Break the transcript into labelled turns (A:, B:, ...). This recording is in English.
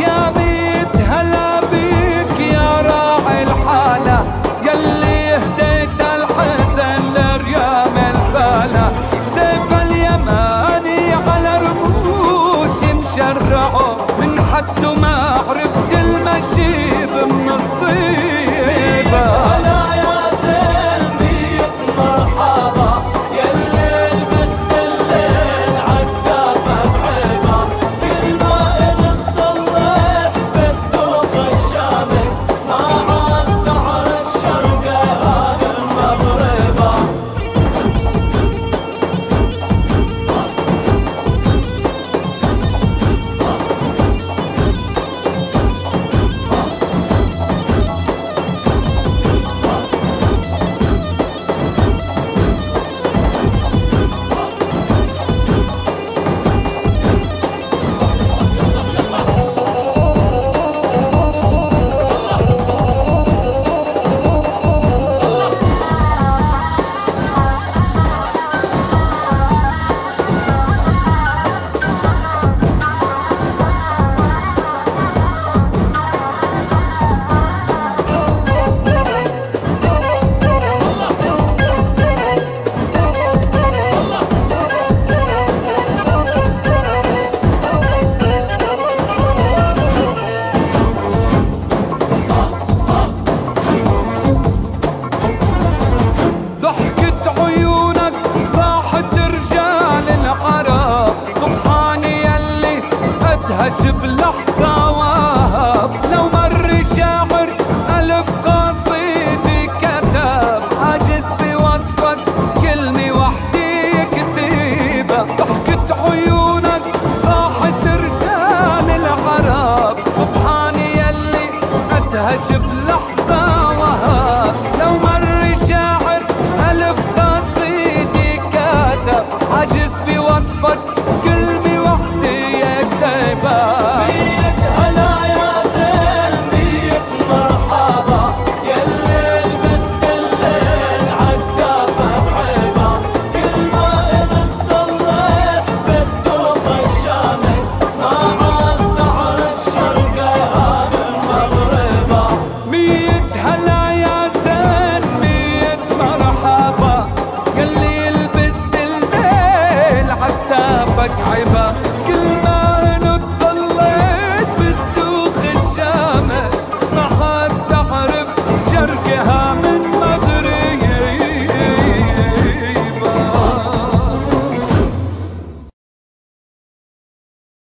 A: your to belong.